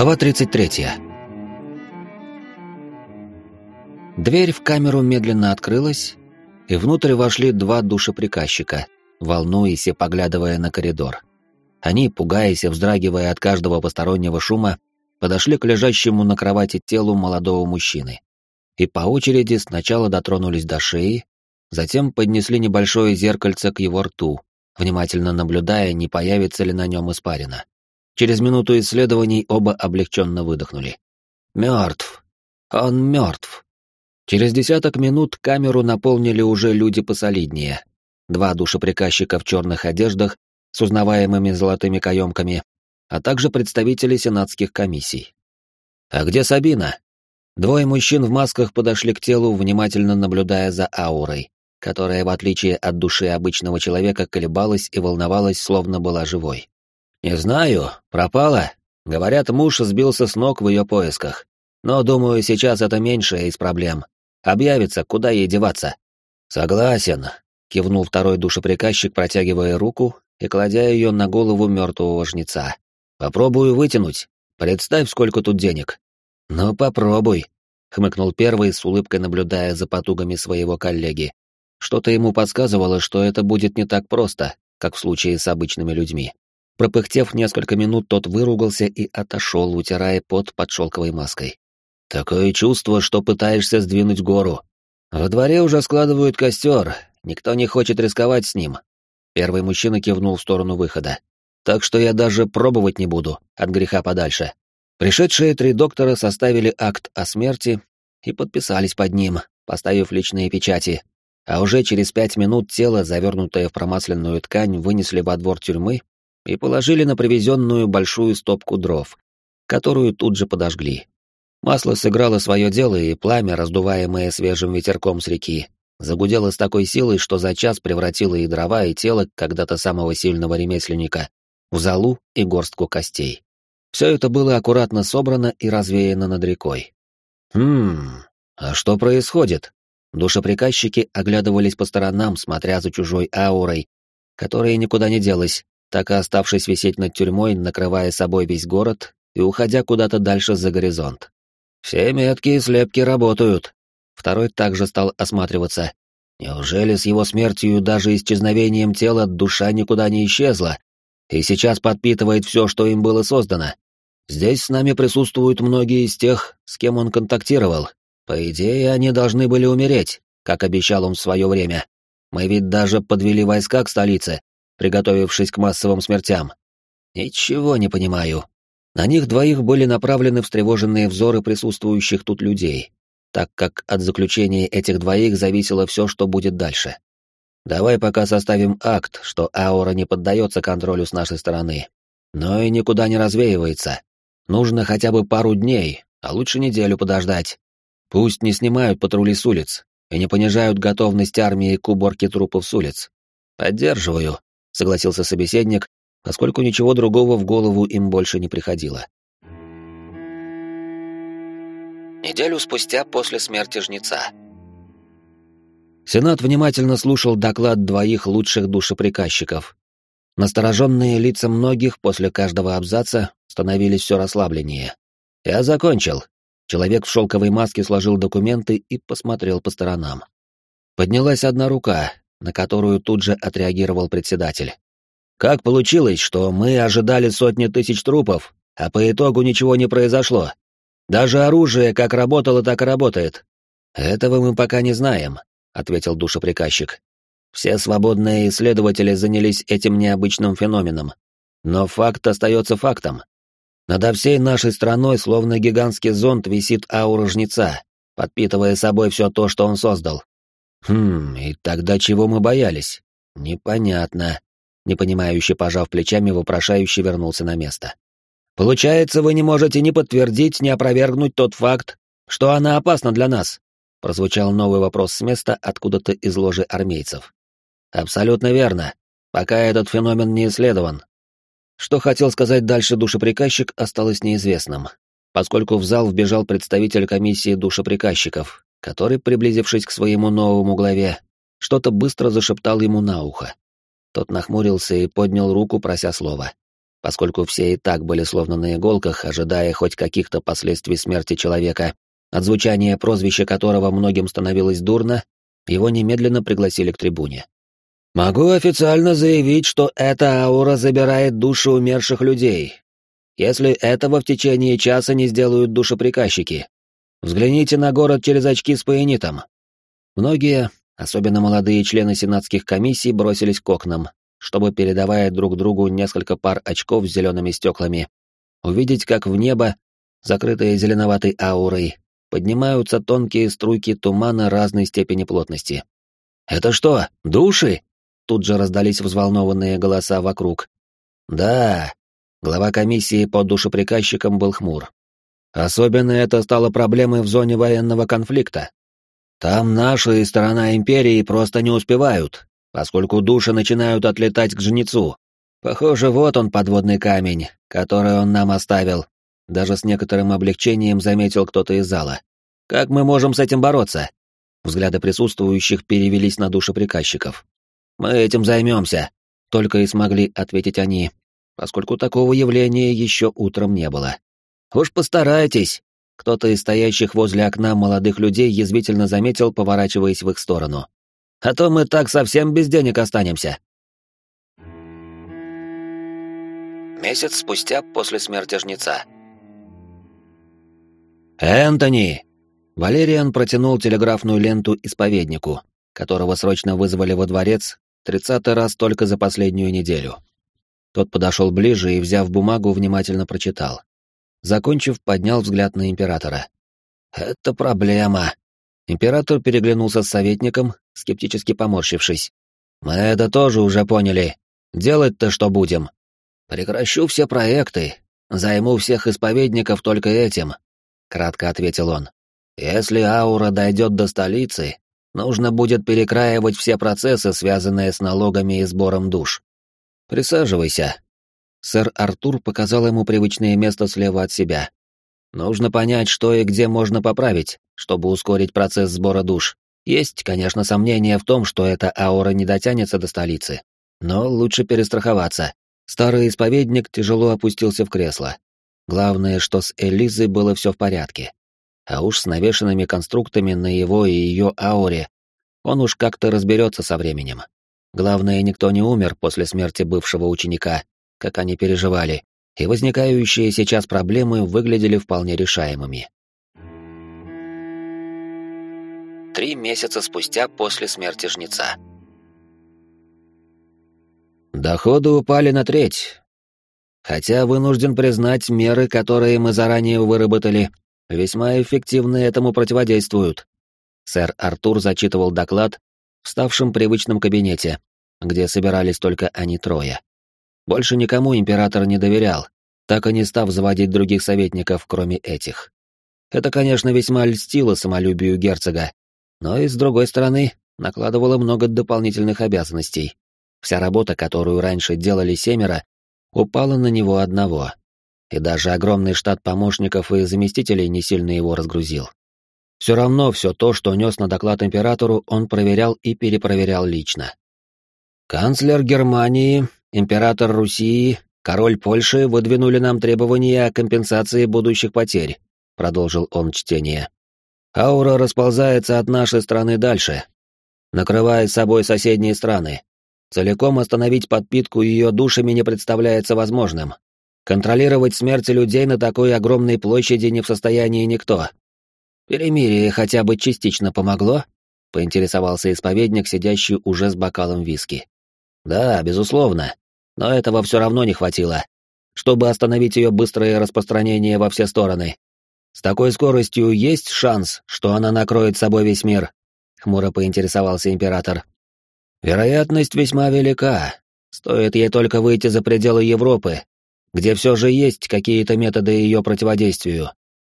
Глава 33. Дверь в камеру медленно открылась, и внутрь вошли два душеприказчика, волнуясь и поглядывая на коридор. Они, пугаясь и вздрагивая от каждого постороннего шума, подошли к лежащему на кровати телу молодого мужчины. И по очереди сначала дотронулись до шеи, затем поднесли небольшое зеркальце к его рту, внимательно наблюдая, не появится ли на нем испарина. Через минуту исследований оба облегченно выдохнули. Мертв. Он мертв. Через десяток минут камеру наполнили уже люди посолиднее. Два душеприказчика в черных одеждах с узнаваемыми золотыми каемками, а также представители сенатских комиссий. «А где Сабина?» Двое мужчин в масках подошли к телу, внимательно наблюдая за аурой, которая, в отличие от души обычного человека, колебалась и волновалась, словно была живой. «Не знаю, пропала. Говорят, муж сбился с ног в ее поисках. Но, думаю, сейчас это меньшая из проблем. Объявится, куда ей деваться». «Согласен», — кивнул второй душеприказчик, протягивая руку и кладя ее на голову мертвого жнеца. «Попробую вытянуть. Представь, сколько тут денег». «Ну, попробуй», — хмыкнул первый, с улыбкой наблюдая за потугами своего коллеги. Что-то ему подсказывало, что это будет не так просто, как в случае с обычными людьми. Пропыхтев несколько минут, тот выругался и отошел, утирая пот под шелковой маской. «Такое чувство, что пытаешься сдвинуть гору. Во дворе уже складывают костер, никто не хочет рисковать с ним». Первый мужчина кивнул в сторону выхода. «Так что я даже пробовать не буду, от греха подальше». Пришедшие три доктора составили акт о смерти и подписались под ним, поставив личные печати, а уже через пять минут тело, завернутое в промасленную ткань, вынесли во двор тюрьмы и положили на привезенную большую стопку дров, которую тут же подожгли. Масло сыграло свое дело, и пламя, раздуваемое свежим ветерком с реки, загудело с такой силой, что за час превратило и дрова, и тело когда-то самого сильного ремесленника в залу и горстку костей. Все это было аккуратно собрано и развеяно над рекой. «Хм, а что происходит?» Душеприказчики оглядывались по сторонам, смотря за чужой аурой, которая никуда не делась, так и оставшись висеть над тюрьмой, накрывая собой весь город и уходя куда-то дальше за горизонт. «Все метки и слепки работают». Второй также стал осматриваться. Неужели с его смертью даже исчезновением тела душа никуда не исчезла и сейчас подпитывает все, что им было создано? Здесь с нами присутствуют многие из тех, с кем он контактировал. По идее, они должны были умереть, как обещал он в свое время. Мы ведь даже подвели войска к столице, приготовившись к массовым смертям. Ничего не понимаю. На них двоих были направлены встревоженные взоры присутствующих тут людей, так как от заключения этих двоих зависело все, что будет дальше. Давай пока составим акт, что аура не поддается контролю с нашей стороны, но и никуда не развеивается. Нужно хотя бы пару дней, а лучше неделю подождать. Пусть не снимают патрули с улиц и не понижают готовность армии к уборке трупов с улиц. Поддерживаю. — согласился собеседник, поскольку ничего другого в голову им больше не приходило. Неделю спустя после смерти жнеца. Сенат внимательно слушал доклад двоих лучших душеприказчиков. Настороженные лица многих после каждого абзаца становились все расслабленнее. «Я закончил». Человек в шелковой маске сложил документы и посмотрел по сторонам. Поднялась одна рука, на которую тут же отреагировал председатель. «Как получилось, что мы ожидали сотни тысяч трупов, а по итогу ничего не произошло? Даже оружие как работало, так и работает». «Этого мы пока не знаем», — ответил душеприказчик. «Все свободные исследователи занялись этим необычным феноменом. Но факт остается фактом. Над всей нашей страной, словно гигантский зонт, висит аура жнеца, подпитывая собой все то, что он создал. Хм, и тогда чего мы боялись? Непонятно. Непонимающе пожав плечами, вопрошающе вернулся на место. Получается, вы не можете ни подтвердить, ни опровергнуть тот факт, что она опасна для нас. Прозвучал новый вопрос с места откуда-то из ложи армейцев. Абсолютно верно. Пока этот феномен не исследован. Что хотел сказать дальше душеприказчик, осталось неизвестным, поскольку в зал вбежал представитель комиссии душеприказчиков, который, приблизившись к своему новому главе, что-то быстро зашептал ему на ухо. Тот нахмурился и поднял руку, прося слова. поскольку все и так были словно на иголках, ожидая хоть каких-то последствий смерти человека, от звучания прозвища которого многим становилось дурно, его немедленно пригласили к трибуне. «Могу официально заявить, что эта аура забирает души умерших людей. Если этого в течение часа не сделают душеприказчики. Взгляните на город через очки с паенитом». Многие, особенно молодые члены сенатских комиссий, бросились к окнам, чтобы, передавая друг другу несколько пар очков с зелеными стеклами, увидеть, как в небо, закрытое зеленоватой аурой, поднимаются тонкие струйки тумана разной степени плотности. «Это что, души?» Тут же раздались взволнованные голоса вокруг. «Да». Глава комиссии по душеприказчикам был хмур. «Особенно это стало проблемой в зоне военного конфликта. Там наша и сторона империи просто не успевают, поскольку души начинают отлетать к жнецу. Похоже, вот он подводный камень, который он нам оставил. Даже с некоторым облегчением заметил кто-то из зала. Как мы можем с этим бороться? Взгляды присутствующих перевелись на души приказчиков. Мы этим займемся, только и смогли ответить они, поскольку такого явления еще утром не было. Уж постарайтесь. Кто-то из стоящих возле окна молодых людей язвительно заметил, поворачиваясь в их сторону а то мы так совсем без денег останемся. Месяц спустя после смерти жнеца. «Энтони!» Валериан протянул телеграфную ленту исповеднику, которого срочно вызвали во дворец тридцатый раз только за последнюю неделю. Тот подошел ближе и, взяв бумагу, внимательно прочитал. Закончив, поднял взгляд на императора. «Это проблема», Император переглянулся с советником, скептически поморщившись. «Мы это тоже уже поняли. Делать-то что будем?» «Прекращу все проекты. Займу всех исповедников только этим», — кратко ответил он. «Если аура дойдет до столицы, нужно будет перекраивать все процессы, связанные с налогами и сбором душ. Присаживайся». Сэр Артур показал ему привычное место слева от себя. «Нужно понять, что и где можно поправить, чтобы ускорить процесс сбора душ. Есть, конечно, сомнения в том, что эта аура не дотянется до столицы. Но лучше перестраховаться. Старый исповедник тяжело опустился в кресло. Главное, что с Элизой было все в порядке. А уж с навешенными конструктами на его и ее ауре он уж как-то разберется со временем. Главное, никто не умер после смерти бывшего ученика, как они переживали, и возникающие сейчас проблемы выглядели вполне решаемыми. три месяца спустя после смерти жнеца. Доходы упали на треть. Хотя вынужден признать, меры, которые мы заранее выработали, весьма эффективно этому противодействуют. Сэр Артур зачитывал доклад в ставшем привычном кабинете, где собирались только они трое. Больше никому император не доверял, так и не став заводить других советников, кроме этих. Это, конечно, весьма льстило самолюбию герцога, но и, с другой стороны, накладывало много дополнительных обязанностей. Вся работа, которую раньше делали семеро, упала на него одного. И даже огромный штат помощников и заместителей не сильно его разгрузил. Все равно все то, что нес на доклад императору, он проверял и перепроверял лично. Канцлер Германии, император Руси, король Польши выдвинули нам требования о компенсации будущих потерь, продолжил он чтение. Аура расползается от нашей страны дальше, накрывая собой соседние страны. Целиком остановить подпитку ее душами не представляется возможным. Контролировать смерть людей на такой огромной площади не в состоянии никто. Перемирие хотя бы частично помогло? Поинтересовался исповедник, сидящий уже с бокалом виски. Да, безусловно. Но этого все равно не хватило. Чтобы остановить ее быстрое распространение во все стороны, с такой скоростью есть шанс, что она накроет собой весь мир? Хмуро поинтересовался император. Вероятность весьма велика. Стоит ей только выйти за пределы Европы, где все же есть какие-то методы ее противодействию.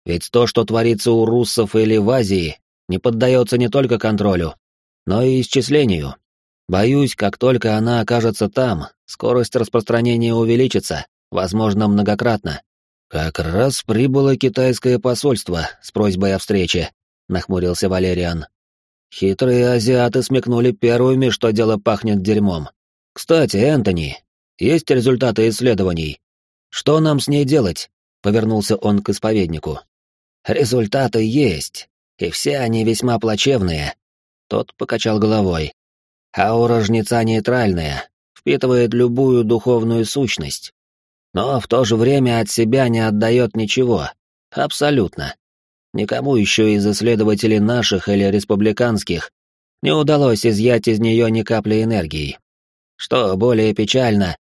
Ведь то, что творится у руссов или в Азии, не поддается не только контролю, но и исчислению. Боюсь, как только она окажется там, скорость распространения увеличится, возможно, многократно. «Как раз прибыло китайское посольство с просьбой о встрече», — нахмурился Валериан. «Хитрые азиаты смекнули первыми, что дело пахнет дерьмом. Кстати, Энтони, есть результаты исследований, Что нам с ней делать? Повернулся он к исповеднику. Результаты есть, и все они весьма плачевные. Тот покачал головой. Аура жнеца нейтральная, впитывает любую духовную сущность. Но в то же время от себя не отдает ничего. Абсолютно. Никому еще из исследователей наших или республиканских не удалось изъять из нее ни капли энергии. Что более печально,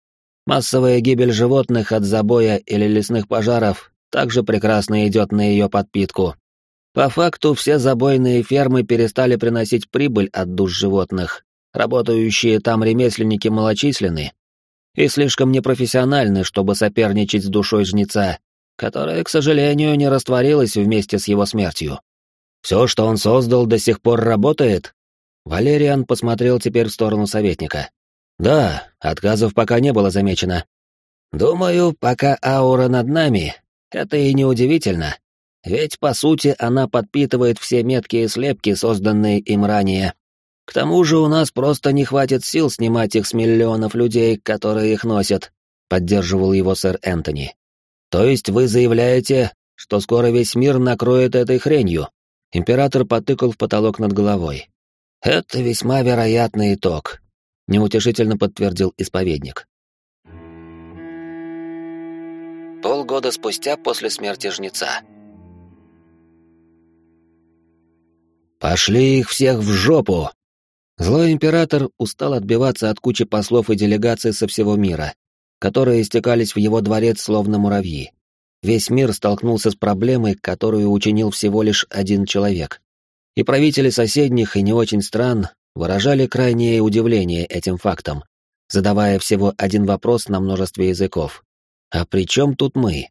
массовая гибель животных от забоя или лесных пожаров также прекрасно идет на ее подпитку. По факту все забойные фермы перестали приносить прибыль от душ животных, работающие там ремесленники малочисленны и слишком непрофессиональны, чтобы соперничать с душой жнеца, которая, к сожалению, не растворилась вместе с его смертью. Все, что он создал, до сих пор работает? Валериан посмотрел теперь в сторону советника. Да, отказов пока не было замечено. Думаю, пока аура над нами, это и не удивительно. Ведь, по сути, она подпитывает все меткие слепки, созданные им ранее. К тому же у нас просто не хватит сил снимать их с миллионов людей, которые их носят, поддерживал его сэр Энтони. То есть вы заявляете, что скоро весь мир накроет этой хренью? Император потыкал в потолок над головой. Это весьма вероятный итог, неутешительно подтвердил исповедник. Полгода спустя после смерти жнеца. «Пошли их всех в жопу!» Злой император устал отбиваться от кучи послов и делегаций со всего мира, которые стекались в его дворец словно муравьи. Весь мир столкнулся с проблемой, которую учинил всего лишь один человек. И правители соседних и не очень стран выражали крайнее удивление этим фактом, задавая всего один вопрос на множестве языков. А при чем тут мы?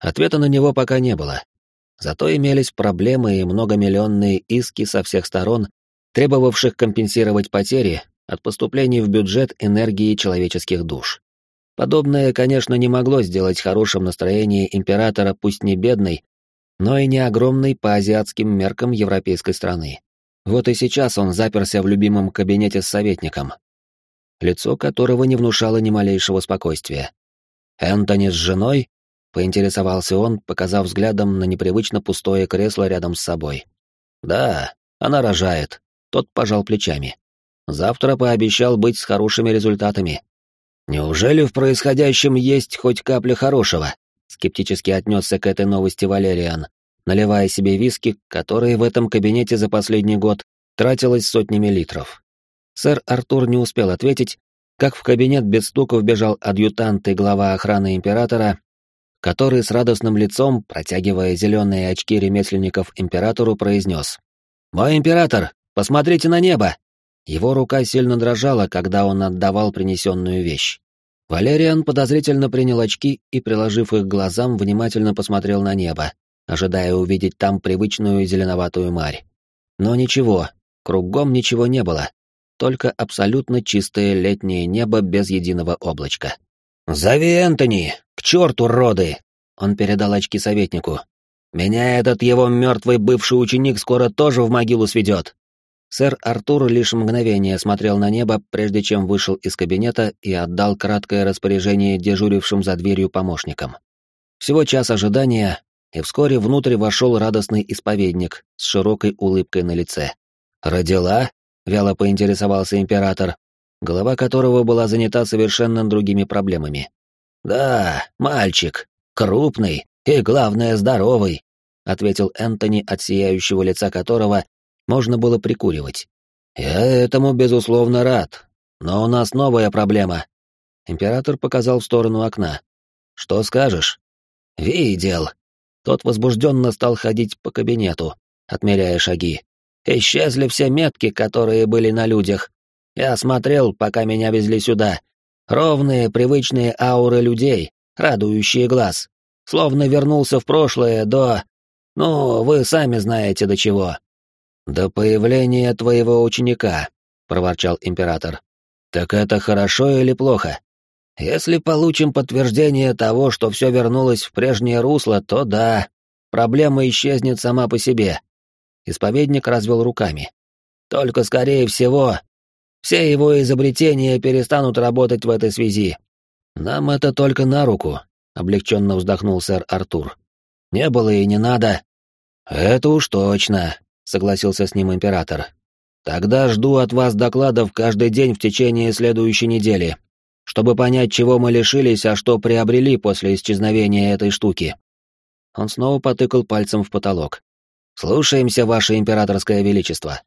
Ответа на него пока не было. Зато имелись проблемы и многомиллионные иски со всех сторон, требовавших компенсировать потери от поступлений в бюджет энергии человеческих душ. Подобное, конечно, не могло сделать хорошим настроение императора, пусть не бедной, но и не огромной по азиатским меркам европейской страны. Вот и сейчас он заперся в любимом кабинете с советником, лицо которого не внушало ни малейшего спокойствия. «Энтони с женой?» — поинтересовался он, показав взглядом на непривычно пустое кресло рядом с собой. «Да, она рожает», — тот пожал плечами. «Завтра пообещал быть с хорошими результатами». «Неужели в происходящем есть хоть капля хорошего?» — скептически отнесся к этой новости Валериан, наливая себе виски, которые в этом кабинете за последний год тратилось сотнями литров. Сэр Артур не успел ответить, как в кабинет без стука вбежал адъютант и глава охраны императора, который с радостным лицом, протягивая зеленые очки ремесленников императору, произнес «Мой император, посмотрите на небо!» Его рука сильно дрожала, когда он отдавал принесенную вещь. Валериан подозрительно принял очки и, приложив их к глазам, внимательно посмотрел на небо, ожидая увидеть там привычную зеленоватую марь. Но ничего, кругом ничего не было, только абсолютно чистое летнее небо без единого облачка. «Зови Энтони! К черту, роды!» Он передал очки советнику. «Меня этот его мертвый бывший ученик скоро тоже в могилу сведет!» Сэр Артур лишь мгновение смотрел на небо, прежде чем вышел из кабинета и отдал краткое распоряжение дежурившим за дверью помощникам. Всего час ожидания, и вскоре внутрь вошел радостный исповедник с широкой улыбкой на лице. «Родила?» — вяло поинтересовался император, голова которого была занята совершенно другими проблемами. «Да, мальчик, крупный и, главное, здоровый», — ответил Энтони, от сияющего лица которого можно было прикуривать. «Я этому, безусловно, рад, но у нас новая проблема». Император показал в сторону окна. «Что скажешь?» «Видел». Тот возбужденно стал ходить по кабинету, отмеряя шаги. Исчезли все метки, которые были на людях. Я смотрел, пока меня везли сюда. Ровные, привычные ауры людей, радующие глаз. Словно вернулся в прошлое до... Ну, вы сами знаете до чего. «До появления твоего ученика», — проворчал император. «Так это хорошо или плохо? Если получим подтверждение того, что все вернулось в прежнее русло, то да, проблема исчезнет сама по себе. Исповедник развел руками. Только, скорее всего, все его изобретения перестанут работать в этой связи. Нам это только на руку, облегченно вздохнул сэр Артур. Не было и не надо. Это уж точно, согласился с ним император. Тогда жду от вас докладов каждый день в течение следующей недели, чтобы понять, чего мы лишились, а что приобрели после исчезновения этой штуки. Он снова потыкал пальцем в потолок. Слушаемся, ваше императорское величество.